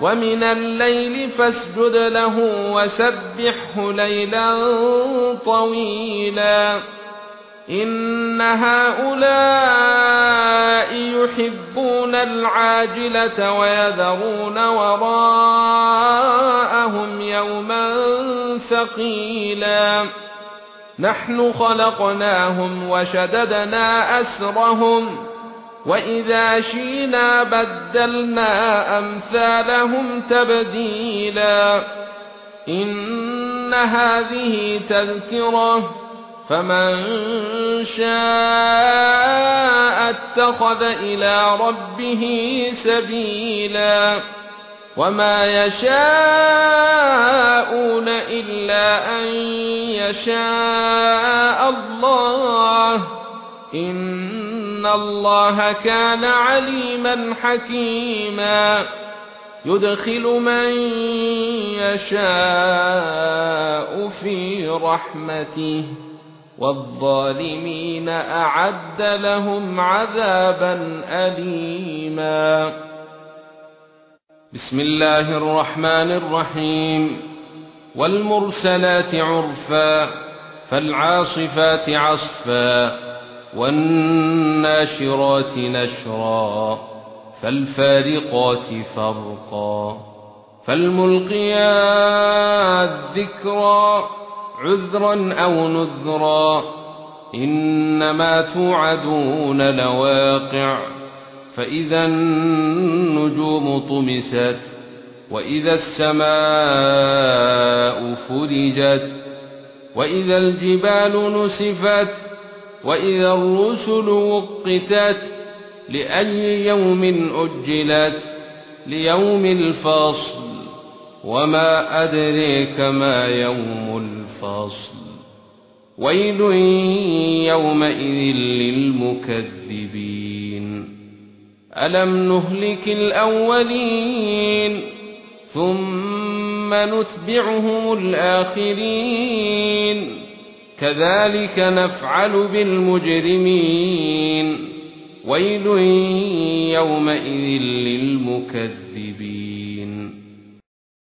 ومن الليل فاسجد له وسبحه ليلا طويلا. إن هؤلاء يحبون العاجلة ويذرون وراءهم يوما ثقيلا. نحن خلقناهم وشددنا أسرهم. واذا شينا بدلنا امثالهم تبديلا ان هذه تذكره فمن شاء اتخذ إلى ربه سبيلا وما يشاءون الا ان يشاء الله ان الله كان عليما حكيما يدخل من يشاء في رحمته والظالمين اعد لهم عذابا اليما بسم الله الرحمن الرحيم والمرسلات عرفا فالعاصفات عصفا والناشرات نشرا فالفارقات فرقا فالملقيات ذكرا عذرا أو نذرا إنما توعدون لواقع فإذا النجوم طمست وإذا السماء فرجت وإذا الجبال نسفت وإذا الرسل وقتت لأي يوم أجلت ليوم الفصل وما أدريك ما يوم الفصل. ويل يومئذ للمكذبين. ألم نهلك الأولين ثم نتبعهم الآخرين؟ كذلك نفعل بالمجرمين. ويل يومئذ للمكذبين.